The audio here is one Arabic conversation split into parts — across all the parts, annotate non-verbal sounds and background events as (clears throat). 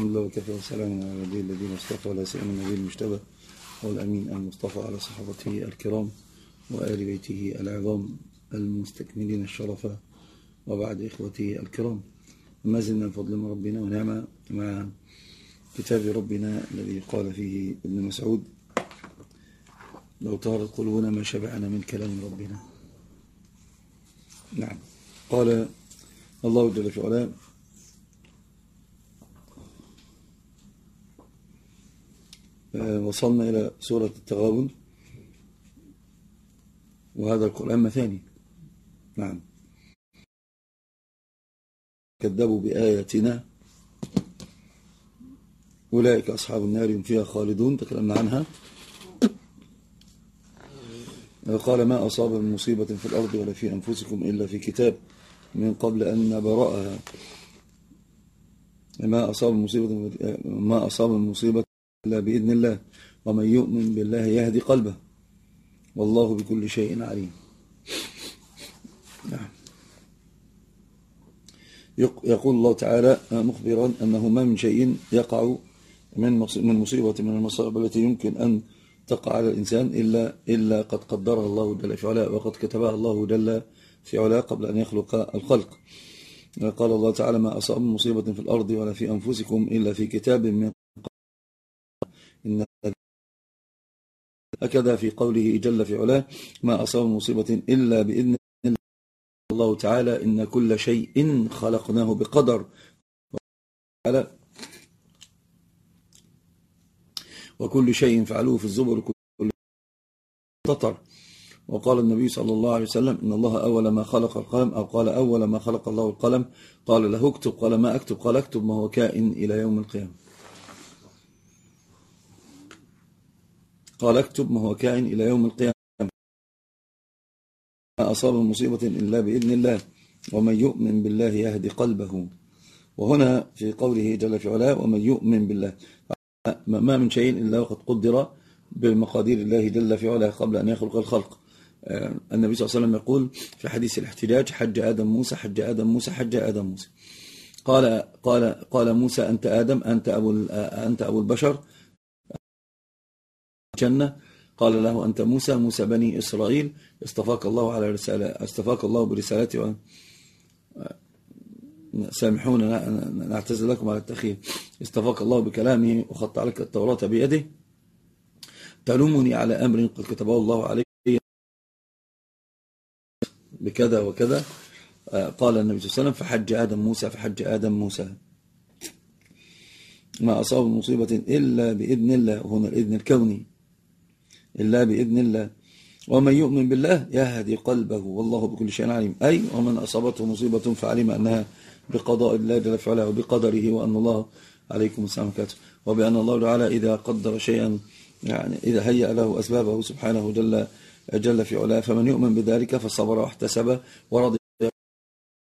الحمد لله وكفى وسلام على نبي الذين اصطفى ولا سيما النبي المجتبى. والأمين المصطفى على صحابته الكرام وآل بيته العظام المستكملين الشرف وبعد إخوتي الكرام. ما زلنا بفضل ربنا ونعمة مع كتاب ربنا الذي قال فيه ابن مسعود لو طارت قلوبنا ما شبعنا من كلام ربنا. نعم. قال الله جل في وصلنا إلى سورة التغابن. وهذا القرآن مثاني. نعم. كذبوا بآياتنا. أولئك أصحاب النار فيها خالدون. تكلمنا عنها. قال ما أصاب من مصيبة في الأرض ولا في أنفسكم إلا في كتاب من قبل أن نبرأها. ما أصاب المصيبة ما أصاب المصيبة إلا بإذن الله. ومن يؤمن بالله يهدي قلبه. والله بكل شيء عليم. نعم. يقول الله تعالى مخبرا أنه ما من شيء يقع من من مصيبة من المصائب التي يمكن أن تقع على الإنسان إلا, إلا قد قدرها الله جل في علاء وقد كتبها الله جل في علاء قبل أن يخلق الخلق. قال الله تعالى ما أصاب مصيبة في الأرض ولا في أنفسكم إلا في كتاب من إن هكذا في قوله جل في علاه ما أصاب مصيبة إلا بإذن الله تعالى إن كل شيء خلقناه بقدر. وكل شيء فعلوه في الزبر كل تطر. وقال النبي صلى الله عليه وسلم إن الله أول ما خلق القلم أو قال أول ما خلق الله القلم قال له اكتب قال ما أكتب قال اكتب ما هو كائن إلى يوم القيامة. قال اكتب ما هو كائن إلى يوم القيامة. ما أصاب مصيبة إلا بإذن الله ومن يؤمن بالله يهدي قلبه. وهنا في قوله جل في علاه ومن يؤمن بالله. ما من شيء إلا وقد قدر بمقادير الله جل في علاه قبل أن يخلق الخلق. آه، النبي صلى الله عليه وسلم يقول في حديث الاحتجاج حج آدم موسى حج آدم موسى حج آدم موسى. قال قال قال موسى أنت آدم أنت أبو أنت أبو البشر. الجنة. قال له أنت موسى موسى بني إسرائيل. اصطفاك الله على رسالة اصطفاك الله برسالته سامحونا نعتذر لكم على التأخير. اصطفاك الله بكلامه وخط عليك التوراة بيده. تلومني على أمر قد كتبه الله عليك بكذا وكذا. قال النبي صلى الله عليه وسلم فحج آدم موسى فحج آدم موسى. ما أصاب مصيبة إلا بإذن الله. وهنا الإذن الكوني. إلا بإذن الله. ومن يؤمن بالله يهدي قلبه والله بكل شيء عليم. أي ومن أصابته مصيبة فعلم أنها بقضاء الله جل وعلا وبقدره وأن الله عليكم السلام كاتب وبأن الله تعالى إذا قدر شيئا يعني إذا هيأ له أسبابه سبحانه جل جل في علاه. فمن يؤمن بذلك فصبر واحتسب ورضي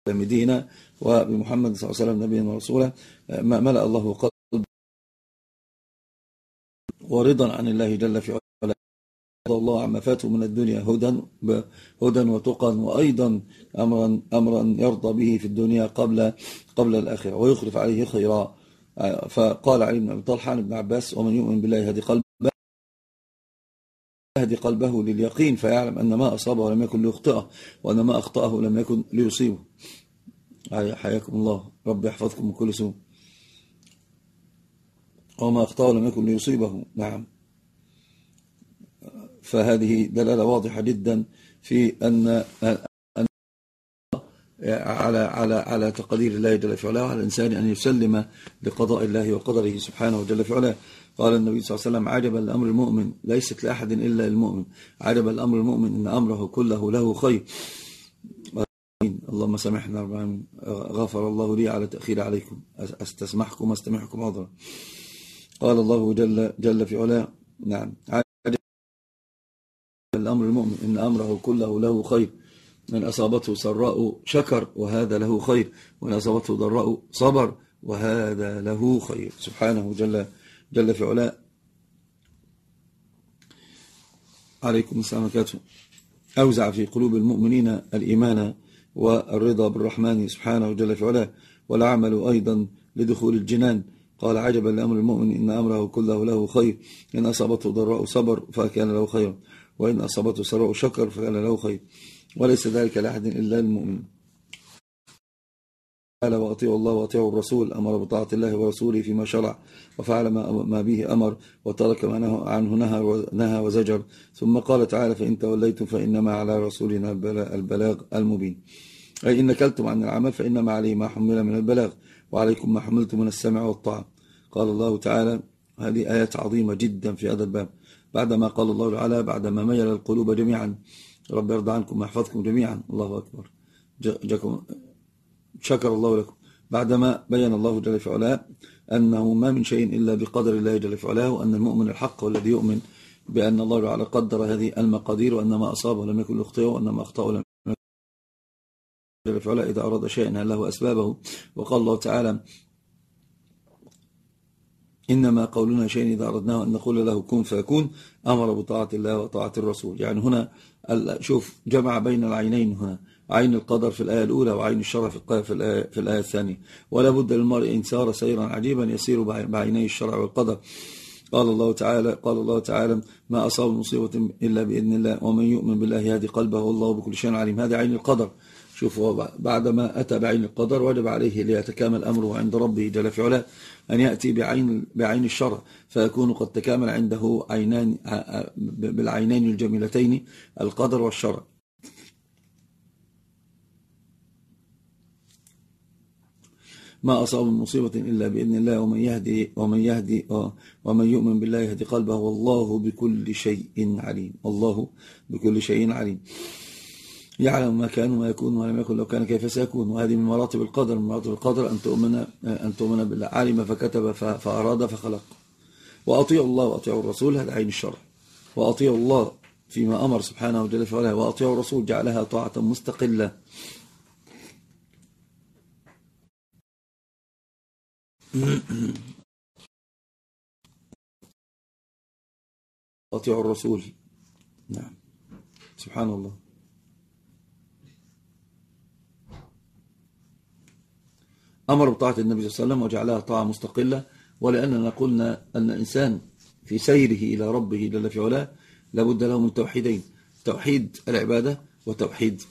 دينا وبمحمد صلى الله عليه وسلم نبيا ورسولا ما ملأ الله قلب ورضا عن الله جل في علاه. الله عما فاته من الدنيا هدى هدى وتقى وأيضا أمرا, أمرا يرضى به في الدنيا قبل قبل الآخرة ويخلف عليه خيرا. فقال علي بن أبي طلحة عن ابن عباس ومن يؤمن بالله يهدي قلبه يهدي قلبه لليقين فيعلم أن ما أصابه لم يكن ليخطئه وأن ما أخطأه لم يكن ليصيبه. حياكم الله. رب يحفظكم من كل سوء. وما أخطأه لم يكن ليصيبه. نعم. فهذه دلالة واضحة جدا في أن على على على تقدير الله جل في علاه على الإنسان أن يسلم لقضاء الله وقدره سبحانه جل في علاه. قال النبي صلى الله عليه وسلم عجبا لأمر المؤمن ليست لأحد إلا المؤمن. عجبا لأمر المؤمن إن أمره كله له خير. اللهم سامحنا غفر الله لي على تأخير عليكم. أستسمحكم واستمعكم عذرا قال الله جل, جل في علاه نعم. الأمر المؤمن إن أمره كله له خير. من أصابته سراء شكر وهذا له خير. وإن أصابته ضراء صبر وهذا له خير. سبحانه جل, جل في علاء عليكم السلام عليكم أوزع في قلوب المؤمنين الإيمان والرضا بالرحمن سبحانه جل في علاه. والعمل أيضا لدخول الجنان. قال عجبا لأمر المؤمن إن أمره كله له خير. إن أصابته ضراء صبر فكان له خير وإن أصابته سراء شكر فكان له خير. وليس ذلك لأحد إلا المؤمن. قال وأطيعوا الله وأطيعوا الرسول. أمر بطاعة الله ورسوله فيما شرع. وفعل ما به أمر. وترك ما عنه نهى, نهى وزجر. ثم قال تعالى فإن توليتم فإنما على رسولنا البلاغ المبين. أي إن كلتم عن العمل فإنما عليه ما حمل من البلاغ. وعليكم ما حملتم من السمع والطاعة. قال الله تعالى هذه آيات عظيمة جدا في هذا الباب. بعدما قال الله تعالى بعدما ميل القلوب جميعا. رب يرضى عنكم ويحفظكم جميعا. الله أكبر. جاكم شكر الله لكم. بعدما بين الله جل في علاه أنه ما من شيء إلا بقدر الله جل في علاه وأن المؤمن الحق والذي يؤمن بأن الله تعالى قدر هذه المقادير وأن ما أصابه لم يكن لأخطئه وأن ما أخطأه لم جل في علاه إذا أراد شيئا له أسبابه؟ وقال الله تعالى إنما قولنا شيء إذا أردناه أن نقول له كن فيكون أمر بطاعة الله وطاعة الرسول. يعني هنا شوف جمع بين العينين هنا عين القدر في الآية الأولى وعين الشرع في الآية, في الآية الثانية. ولا بد للمرء إن سار سيرا عجيبا يسير بعيني الشرع والقدر. قال الله تعالى قال الله تعالى ما أصاب مصيبة إلا بإذن الله ومن يؤمن بالله يهدي قلبه والله بكل شيء عليم. هذا عين القدر. شوفوا بعدما أتى بعين القدر وجب عليه ليتكامل أمره عند ربه جل في علاه أن يأتي بعين, بعين الشرع فيكون قد تكامل عنده عينان بالعينين الجميلتين القدر والشرع ما أصاب من مصيبة إلا بإذن الله ومن يهدي ومن يهدي ومن يؤمن بالله يهدي قلبه والله بكل شيء عليم. الله بكل شيء عليم. يعلم ما كان وما يكون ولم يكن لو كان كيف سيكون. وهذه من مراتب القدر من مراتب القدر أن تؤمن أن تؤمن بالله. علم فكتب فأراد فخلق. وأطيعوا الله وأطيعوا الرسول هذا عين الشرع. وأطيعوا الله فيما أمر سبحانه وجل وعلا وأطيعوا الرسول جعلها طاعة مستقلة. (clears throat) أطيعوا الرسول. نعم. سبحان الله. أمر بطاعة النبي صلى الله عليه وسلم وجعلها طاعة مستقلة ولأننا قلنا أن الإنسان في سيره إلى ربه جل في علاه لابد له من توحيدين توحيد العبادة وتوحيد.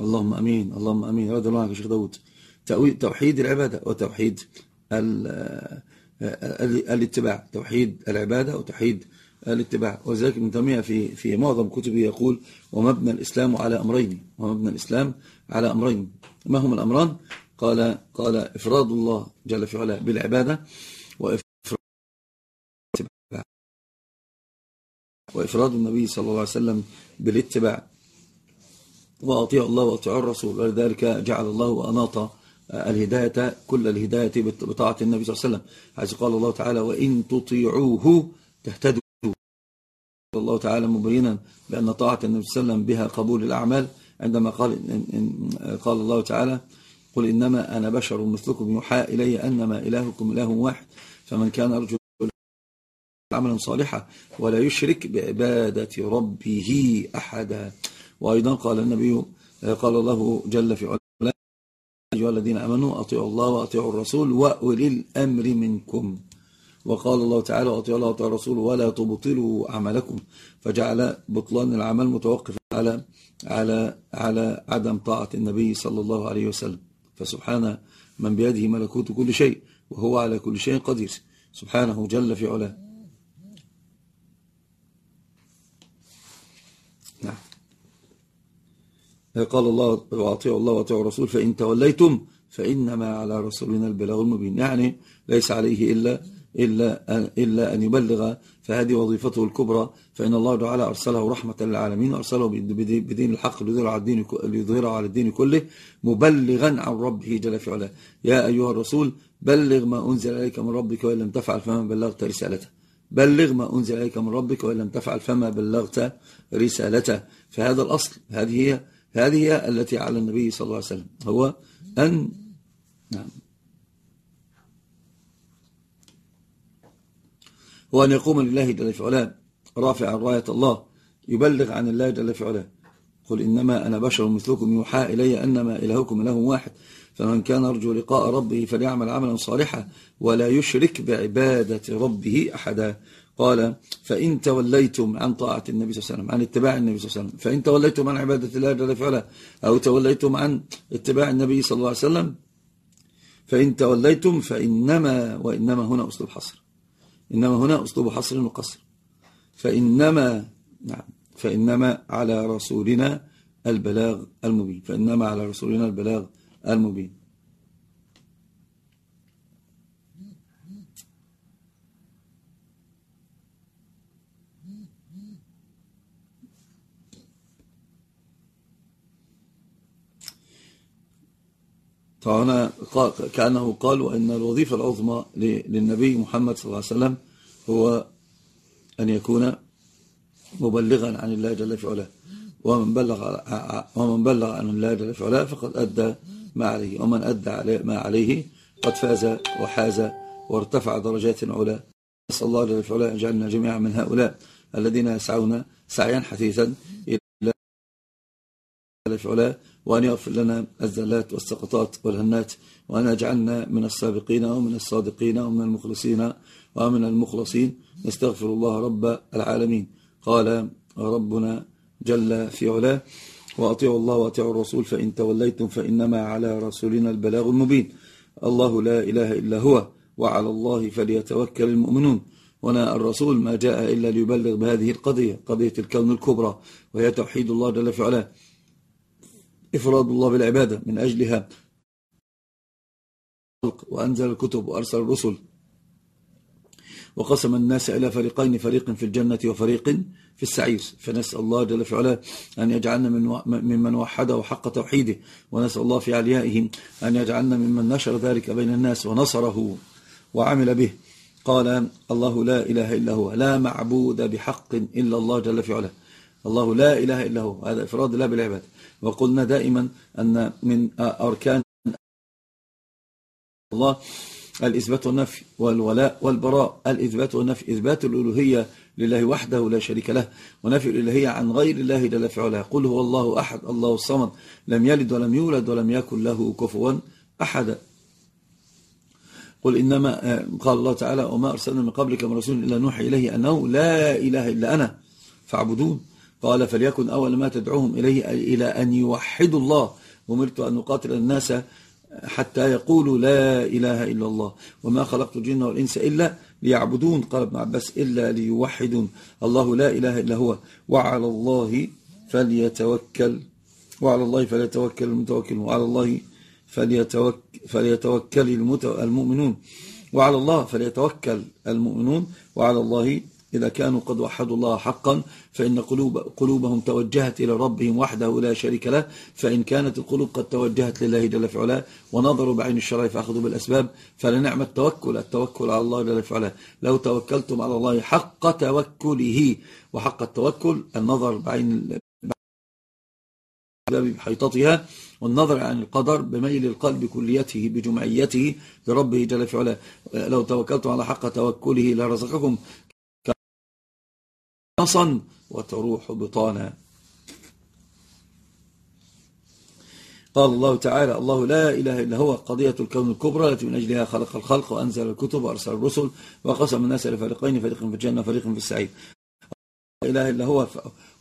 اللهم أمين اللهم أمين. رضي الله عنك شيخ داود. توحيد العبادة وتوحيد الاتباع. توحيد العبادة وتوحيد الاتباع. وذلك ابن تيمية في في معظم كتبه يقول ومبنى الإسلام على أمرين ومبنى الإسلام على أمرين. ما هم الأمران؟ قال قال إفراد الله جل في علاه بالعبادة وإفراد وإفراد النبي صلى الله عليه وسلم بالاتباع. وأطيع الله وأطيع الرسول ولذلك جعل الله وأناط الهداية كل الهداية بطاعة النبي صلى الله عليه وسلم. حيث قال الله تعالى وإن تطيعوه تهتدوا. الله تعالى مبينا بأن طاعة النبي صلى الله عليه وسلم بها قبول الأعمال عندما قال قال الله تعالى قل إنما أنا بشر مثلكم يوحى إلي أنما إلهكم إله واحد فمن كان أرجو عملا صالحا ولا يشرك بعبادة ربه أحدا. وأيضا قال النبي قال الله جل في علاه أيها الذين أمنوا أطيعوا الله وأطيعوا الرسول وأولي الأمر منكم. وقال الله تعالى وأطيعوا الله وأطيعوا الرسول ولا تبطلوا أعمالكم. فجعل بطلان العمل متوقف على على على عدم طاعة النبي صلى الله عليه وسلم. فسبحان من بيده ملكوت كل شيء وهو على كل شيء قدير. سبحانه جل في علاه. نعم. قال الله وأطيعوا الله وأطيعوا الرسول فإن توليتم فإنما على رسولنا البلاغ المبين. يعني ليس عليه إلا إلا إلا أن يبلغ فهذه وظيفته الكبرى فإن الله تعالى أرسله رحمة للعالمين وأرسله بدين الحق ليظهر على الدين ليظهر على الدين كله مبلغا عن ربه جل في علاه. يا أيها الرسول بلغ ما أنزل إليك من ربك وإن لم تفعل فما بلغت رسالته. بلغ ما أنزل إليك من ربك وإن لم تفعل فما بلغت رسالته. فهذا الأصل هذه هي هذه هي التي على النبي صلى الله عليه وسلم هو أن نعم. وأن يقوم لله جل في علاه. رافعا راية الله يبلغ عن الله جل في علاه. قل إنما أنا بشر مثلكم يوحى إلي أنما إلهكم إله واحد. فمن كان يرجو لقاء ربه فليعمل عملا صالحا ولا يشرك بعبادة ربه أحدا. قال فإن توليتم عن طاعة النبي صلى الله عليه وسلم عن اتباع النبي صلى الله عليه وسلم فإن توليتم عن عبادة الله جل فعلا أو توليتم عن اتباع النبي صلى الله عليه وسلم فإن توليتم فإنما وإنما هنا أسلوب حصر. إنما هنا أسلوب حصر وقصر فإنما نعم فإنما على رسولنا البلاغ المبين. فإنما على رسولنا البلاغ المبين. فهنا كأنه قال وأن الوظيفة العظمى للنبي محمد صلى الله عليه وسلم هو أن يكون مبلغا عن الله جل في علاه. ومن بلغ ومن بلغ عن الله جل في علاه فقد أدى ما عليه. ومن أدى ما عليه قد فاز وحاز وارتفع درجات علا. نسأل الله جل في علاه أن جميعا من هؤلاء الذين يسعون سعيا حثيثا إلى في علاه. وأن يغفر لنا الزلات والسقطات والهنات وأن يجعلنا من السابقين ومن الصادقين ومن المخلصين ومن المخلصين. نستغفر الله رب العالمين. قال ربنا جل في علاه وأطيعوا الله وأطيعوا الرسول فإن توليتم فإنما على رسولنا البلاغ المبين. الله لا إله إلا هو وعلى الله فليتوكل المؤمنون. ونا الرسول ما جاء إلا ليبلغ بهذه القضية قضية الكون الكبرى وهي توحيد الله جل في علاه. إفراد الله بالعبادة من أجلها. وأنزل الكتب وأرسل الرسل. وقسم الناس إلى فريقين فريق في الجنة وفريق في السعير. فنسأل الله جل في علاه أن يجعلنا من ممن وحده حق توحيده ونسأل الله في عليائه أن يجعلنا ممن نشر ذلك بين الناس ونصره وعمل به. قال الله لا إله إلا هو لا معبود بحق إلا الله جل في علاه الله لا إله إلا هو هذا إفراد الله بالعباد وقلنا دائما أن من أركان الله الإثبات والنفي والولاء والبراء. الإثبات والنفي إثبات الألوهية لله وحده لا شريك له ونفي الألوهية عن غير الله جل في علاه. قل هو الله أحد الله الصمد. لم يلد ولم يولد ولم يكن له كفوا أحد. قل إنما قال الله تعالى وما أرسلنا من قبلك من رسول إلا نوحي إليه أنه لا إله إلا أنا فاعبدون. قال فليكن أول ما تدعوهم إليه إلى أن يوحدوا الله. أمرت أن نقاتل الناس حتى يقولوا لا إله إلا الله وما خلقت الجن والإنس إلا ليعبدون. قال ابن عباس إلا ليوحدون. الله لا إله إلا هو. وعلى الله فليتوكل. وعلى الله فليتوكل المتوكل وعلى الله فليتوكل, فليتوكل المؤمنون. وعلى الله فليتوكل المؤمنون. وعلى الله إذا كانوا قد وحدوا الله حقا فإن قلوب قلوبهم توجهت إلى ربهم وحده لا شريك له فإن كانت القلوب قد توجهت لله جل في علاه ونظروا بعين الشرع فأخذوا بالأسباب فلنعم التوكل التوكل على الله جل في علاه. لو توكلتم على الله حق توكله وحق التوكل النظر بعين بحيطتها والنظر عن القدر بميل القلب بكليته بجمعيته بربه جل في علاه. لو توكلتم على حق توكله لرزقكم نصا وتروح بطانا. قال الله تعالى الله لا إله إلا هو قضية الكون الكبرى التي من أجلها خلق الخلق وأنزل الكتب وأرسل الرسل وقسم الناس إلى فريقين فريق في الجنة فريق في السعيد لا إله إلا هو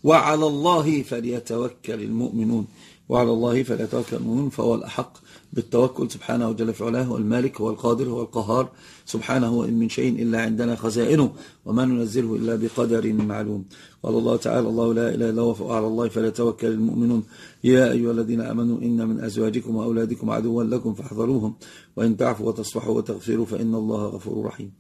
وعلى الله فليتوكل المؤمنون. وعلى الله فليتوكل المؤمنون فهو الأحق بالتوكل سبحانه جل في علاه هو المالك هو القادر هو القهار. سبحانه وإن من شيء إلا عندنا خزائنه وما ننزله إلا بقدر معلوم. قال الله تعالى الله لا إله إلا هو فعلى الله فليتوكل المؤمنون. يا أيها الذين آمنوا إن من أزواجكم وأولادكم عدوا لكم فاحذروهم وإن تعفوا وتصفحوا وتغفروا فإن الله غفور رحيم.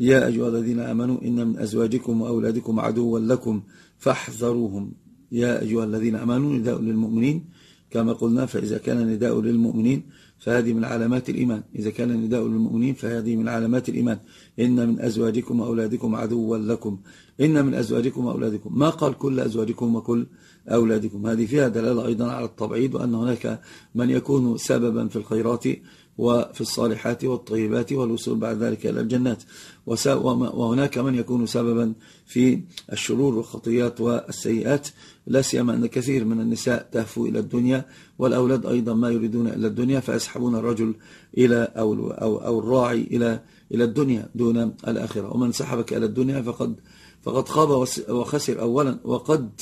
يا أيها الذين آمنوا إن من أزواجكم وأولادكم عدوا لكم فاحذروهم. يا أيها الذين أمنوا نداء للمؤمنين. كما قلنا فإذا كان نداء للمؤمنين فهذه من علامات الإيمان. إذا كان نداء للمؤمنين فهذه من علامات الإيمان. إن من أزواجكم وأولادكم عدوا لكم. إن من أزواجكم وأولادكم. ما قال كل أزواجكم وكل أولادكم؟ هذه فيها دلالة أيضا على التبعيد وأن هناك من يكون سببا في الخيرات وفي الصالحات والطيبات والوصول بعد ذلك إلى الجنات. وهناك من يكون سببا في الشرور والخطيات والسيئات. لا سيما أن كثير من النساء تهفو إلى الدنيا والأولاد أيضا ما يريدون إلى الدنيا فيسحبون الرجل إلى أو, أو, أو الراعي إلى إلى الدنيا دون الآخرة. ومن سحبك إلى الدنيا فقد فقد خاب وخسر أولا وقد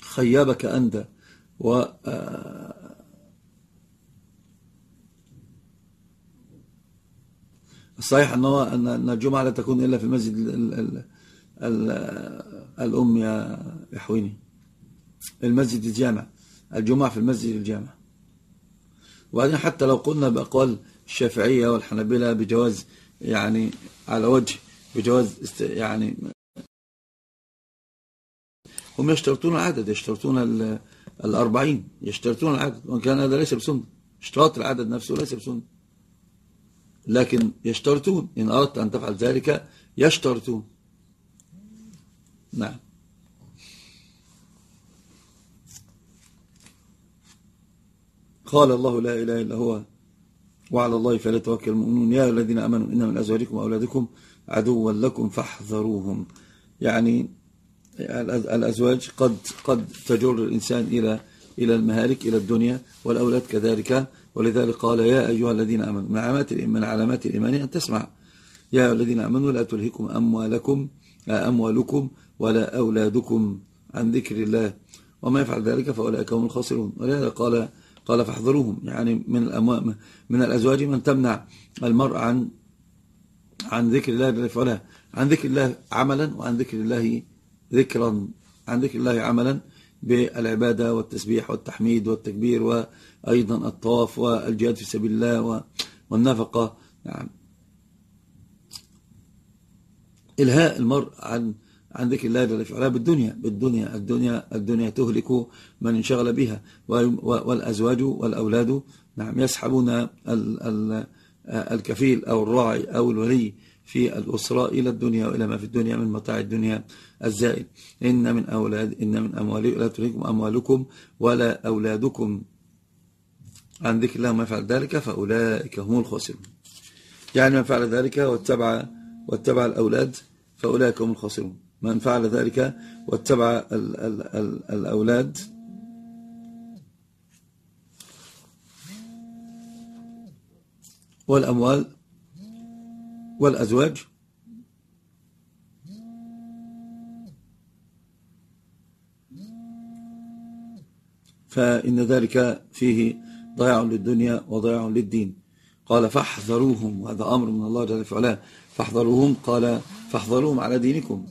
خيبك أنت. و آه، الصحيح أنه أن الجمعة لا تكون إلا في المسجد الأم يا حويني. المسجد الجامع. الجمعة في المسجد الجامع. وبعدين حتى لو قلنا بأقوال الشافعية والحنابلة بجواز يعني على وجه بجواز يعني هم يشترطون العدد يشترطون الأربعين يشترطون العدد. وإن كان هذا ليس بسنة. اشتراط العدد نفسه ليس بسنة. لكن يشترطون. إن أردت أن تفعل ذلك يشترطون. نعم. قال الله لا إله إلا هو وعلى الله فليتوكل المؤمنون. يا الذين أمنوا إن من أزواجكم وأولادكم عدوا لكم فاحذروهم. يعني الأزواج قد قد تجر الإنسان إلى إلى المهالك إلى الدنيا والأولاد كذلك ولذلك قال يا أيها الذين أمنوا من علامات من علامات الإيمان أن تسمع. يا أيها الذين أمنوا لا تلهكم أموالكم أموالكم ولا أولادكم عن ذكر الله. وما يفعل ذلك فأولئك هم الخاسرون. ولذلك قال قال فاحذروهم. يعني من الأموال من الأزواج من تمنع المرء عن عن ذكر الله جل وعلا. عن ذكر الله عملا وعن ذكر الله ذكرا. عن ذكر الله عملا بالعبادة والتسبيح والتحميد والتكبير وأيضا الطواف والجهاد في سبيل الله والنفقة. يعني إلهاء المرء عن عن ذكر الله جل وعلا بالدنيا بالدنيا الدنيا الدنيا تهلك من انشغل بها والأزواج والأولاد. نعم. يسحبون الكفيل أو الراعي أو الولي في الأسرة إلى الدنيا وإلى ما في الدنيا من متاع الدنيا الزائد. إن من أولاد إن من أموالكم لا تلهكم أموالكم ولا أولادكم. عن ذكر الله ما يفعل ذلك فأولئك هم الخاسرون. يعني من فعل ذلك واتبع واتبع الأولاد فأولئك هم الخاسرون. من فعل ذلك واتبع ال ال ال الأولاد والأموال والأزواج؟ فإن ذلك فيه ضياع للدنيا وضياع للدين. قال فاحذروهم وهذا أمر من الله جل وعلا. فاحذروهم قال فاحذروهم على دينكم.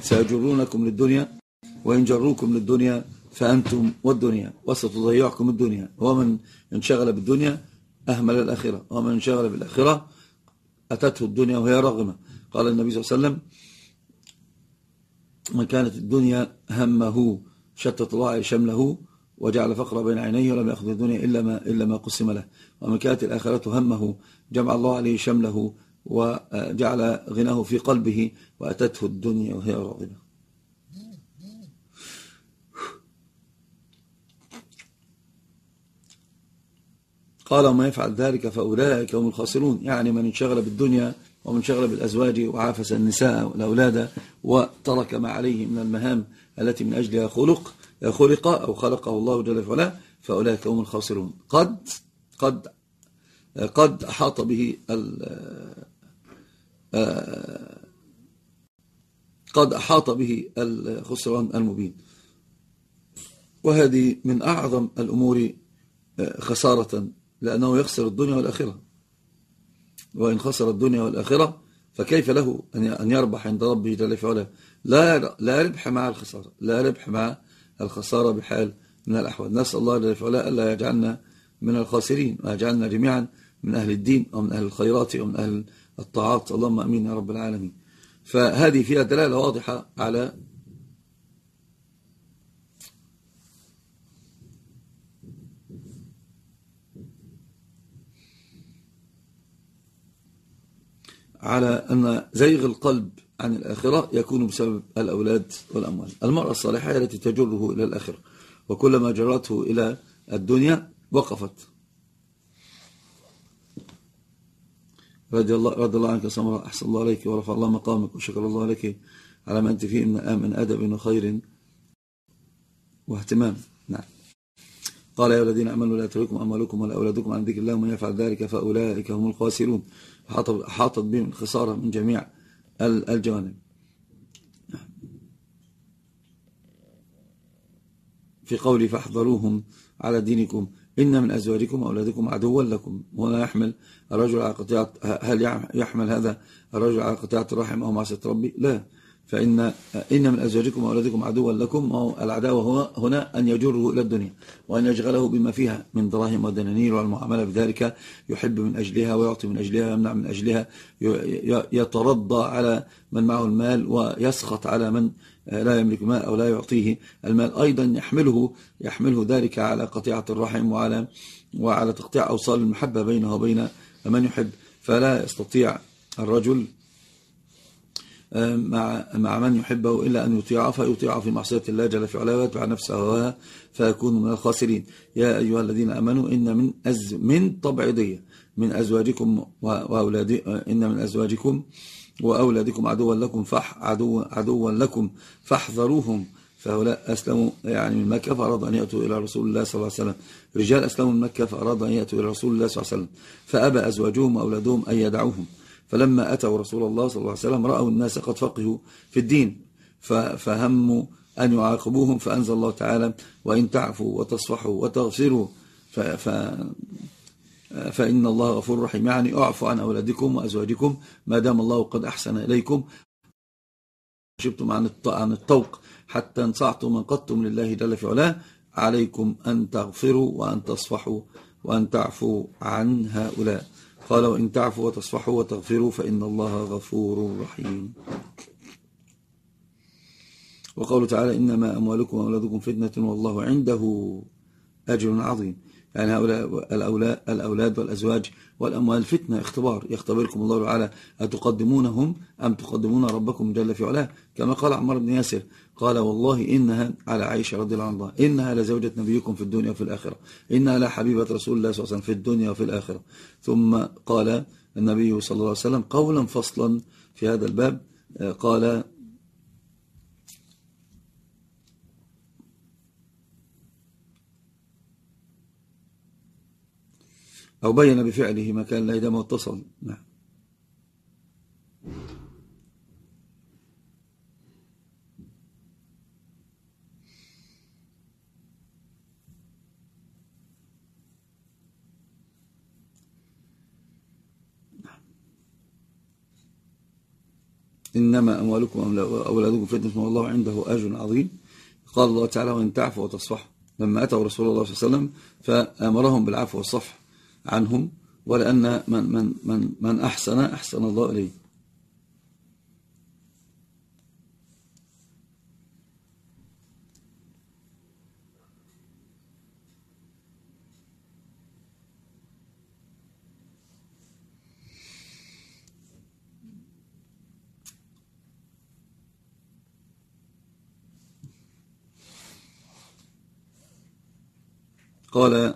سيجرونكم للدنيا وإن جروكم للدنيا فأنتم والدنيا وستضيعكم الدنيا. ومن انشغل بالدنيا أهمل الآخرة ومن انشغل بالآخرة أتته الدنيا وهي راغمة قال النبي صلى الله عليه وسلم من كانت الدنيا همه شتت الله شمله وجعل فقر بين عينيه ولم يأخذ الدنيا إلا ما, إلا ما قسم له. ومن كانت الآخرة همه جمع الله عليه شمله وجعل غناه في قلبه وأتته الدنيا وهي راغمة قال وما يفعل ذلك فأولئك هم الخاسرون. يعني من انشغل بالدنيا ومن انشغل بالأزواج وعافس النساء والأولاد وترك ما عليه من المهام التي من أجلها خلق خلق أو خلقه الله جل وعلا فأولئك هم الخاسرون. قد قد قد أحاط به قد أحاط به الخسران المبين. وهذه من أعظم الأمور خسارة لأنه يخسر الدنيا والآخرة. وإن خسر الدنيا والآخرة فكيف له أن يربح عند ربه جل وعلا لا لا ربح مع الخسارة لا ربح مع الخسارة بحال من الأحوال. نسأل الله جل وعلا ألا يجعلنا من الخاسرين ويجعلنا جميعا من أهل الدين ومن أهل الخيرات ومن أهل الطاعات. اللهم أمين يا رب العالمين. فهذه فيها دلالة واضحة على على أن زيغ القلب عن الآخرة يكون بسبب الأولاد والأموال. المرأة الصالحة التي تجره إلى الآخرة وكلما جرته إلى الدنيا وقفت. رضي الله, رضي الله عنك سمرة أحسن الله عليك ورفع الله مقامك وشكر الله عليك على ما أنت فيه من أدب وخير واهتمام. نعم. قال يا الذين أمنوا لا تلكم أموالكم ولا أولادكم عن ذكر الله ومن يفعل ذلك فأولئك هم الخاسرون. حاطت بهم الخسارة من جميع الجوانب. في قولي فاحذروهم على دينكم. إن من أزواجكم وأولادكم عدوا لكم. هنا يحمل الرجل على قطيعة هل يحمل هذا الرجل على قطيعة الرحم أو معصية ربي؟ لا. فإن إن من أزواجكم وأولادكم عدوا لكم العداوة هنا أن يجره إلى الدنيا وأن يشغله بما فيها من دراهم ودنانير والمعاملة بذلك يحب من أجلها ويعطي من أجلها ويمنع من أجلها يترضى على من معه المال ويسخط على من لا يملك مال أو لا يعطيه المال. أيضا يحمله يحمله ذلك على قطيعة الرحم وعلى وعلى تقطيع أوصال المحبة بينه وبين من يحب فلا يستطيع الرجل مع مع من يحبه إلا أن يطيع فيطيع في معصية الله جل في علاه ويتبع نفسه هواها فيكون من الخاسرين. يا أيها الذين أمنوا إن من أز من طبعيدية من أزواجكم وأولاد إن من أزواجكم وأولادكم عدوا لكم فح عدوا, عدوا لكم فاحذروهم. فهؤلاء أسلموا يعني من مكة فأرادوا أن يأتوا إلى رسول الله صلى الله عليه وسلم. رجال أسلموا من مكة فأرادوا أن يأتوا إلى رسول الله صلى الله عليه وسلم. فأبى أزواجهم وأولادهم أن يدعوهم. فلما أتوا رسول الله صلى الله عليه وسلم رأوا الناس قد فقهوا في الدين فهموا أن يعاقبوهم فأنزل الله تعالى وإن تعفوا وتصفحوا وتغفروا ف فإن الله غفور رحيم. يعني اعفوا عن أولادكم وأزواجكم ما دام الله قد أحسن إليكم. شبتم عن الطوق حتى انصعتم وانقضتم لله جل في علاه. عليكم أن تغفروا وأن تصفحوا وأن تعفوا عن هؤلاء. قال وإن تعفوا وتصفحوا وتغفروا فإن الله غفور رحيم. وقوله تعالى إنما أموالكم وأولادكم فتنة والله عنده أجر عظيم. يعني هؤلاء الأولاد, والأزواج والأموال فتنة اختبار. يختبركم الله تعالى أتقدمونهم أم تقدمون ربكم جل في علاه؟ كما قال عمر بن ياسر قال والله إنها على عائشة رضي الله عنها إنها لزوجة نبيكم في الدنيا وفي الآخرة إنها لحبيبة رسول الله صلى الله عليه وسلم في الدنيا وفي الآخرة. ثم قال النبي صلى الله عليه وسلم قولا فصلا في هذا الباب قال أو بين بفعله ما كان لا يدام واتصل. نعم. إنما أموالكم أولادكم فتنة والله عنده أجر عظيم. قال الله تعالى وإن تعفوا وتصفحوا. لما أتوا رسول الله صلى الله عليه وسلم فأمرهم بالعفو والصفح. عنهم ولأن من, من, من, من أحسن أحسن الله إليه. قال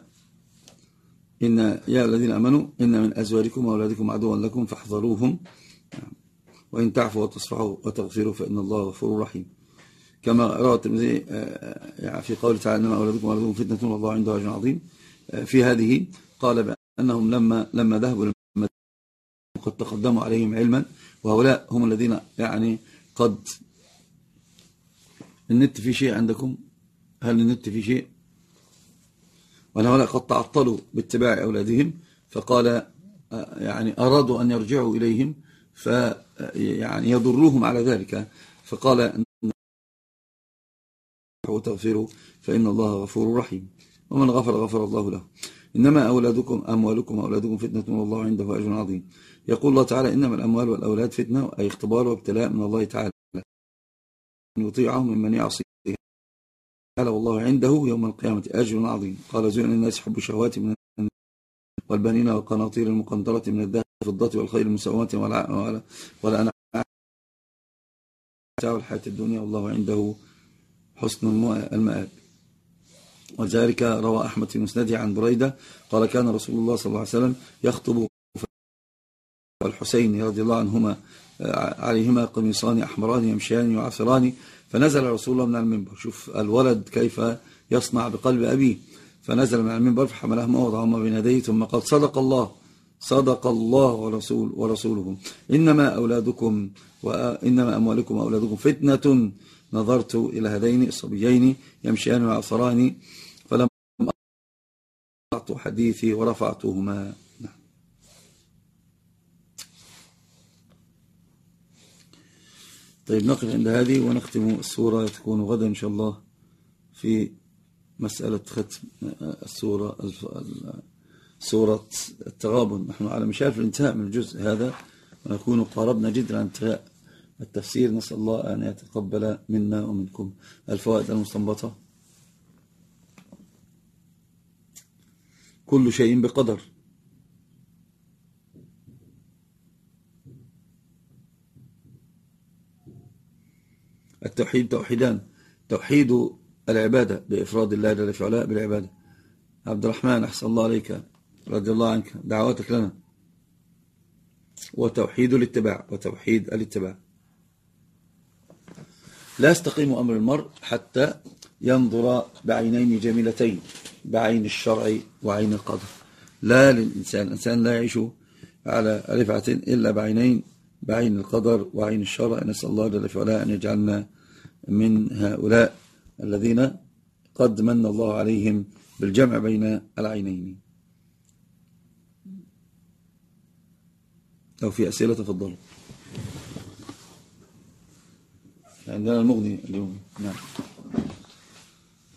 إن يا الذين أمنوا إن من أزواجكم وأولادكم عدوا لكم فاحذروهم. وإن تعفوا وتصفحوا وتغفروا فإن الله غفور رحيم. كما روى الترمذي آه، يعني في قول تعالى إنما أولادكم وأولادكم فتنة والله عنده أجر عظيم. آه، في هذه قال بأنهم لما لما ذهبوا قد تقدموا عليهم علما وهؤلاء هم الذين يعني قد النت في شيء عندكم؟ هل النت في شيء؟ وأن هؤلاء قد تعطلوا باتباع أولادهم فقال آه، يعني أرادوا أن يرجعوا إليهم فيعني يضروهم على ذلك. فقال وتغفروا فإن الله غفور رحيم. ومن غفر غفر الله له. إنما أولادكم أموالكم وأولادكم فتنة والله عنده أجر عظيم. يقول الله تعالى إنما الأموال والأولاد فتنة أي اختبار وابتلاء من الله تعالى. يطيعهم ممن يعصي قال والله عنده يوم القيامة أجر عظيم. قال زين الناس حب الشهوات من والبنين والقناطير المقنطرة من الذهب والفضة والخير المسومة والأنعام والحياة الدنيا. والله عنده حسن المآب. وذلك روى أحمد في مسنده عن بريدة. قال كان رسول الله صلى الله عليه وسلم يخطب والحسين رضي الله عنهما عليهما قميصان أحمران يمشيان يعثران فنزل رسول الله من المنبر. شوف الولد كيف يصنع بقلب أبيه. فنزل من المنبر فحملهما ووضعهما بين يديه ثم قال صدق الله صدق الله ورسول ورسوله. إنما أولادكم وإنما أموالكم وأولادكم فتنة. نظرت إلى هذين الصبيين يمشيان ويعصران فلم أعطوا حديثي ورفعتهما. طيب نقف عند هذه ونختم السورة تكون غدا إن شاء الله في مسألة ختم السورة سورة التغابن. نحن على مشارف الانتهاء من الجزء هذا ونكون قاربنا جدا عن انتهاء التفسير. نسأل الله أن يتقبل منا ومنكم الفوائد المستنبطة. كل شيء بقدر. التوحيد توحيدان. توحيد العبادة بإفراد الله جل في علاء بالعبادة. عبد الرحمن أحسن الله عليك رضي الله عنك دعواتك لنا. وتوحيد الاتباع وتوحيد الاتباع. لا يستقيم أمر المرء حتى ينظر بعينين جميلتين بعين الشرع وعين القدر. لا للإنسان الإنسان لا يعيش على رفعة إلا بعينين بعين القدر وعين الشرع. نسأل الله جل وعلا أن يجعلنا من هؤلاء الذين قد من الله عليهم بالجمع بين العينين. لو في أسئلة تفضلوا. عندنا المغني اليوم. نعم.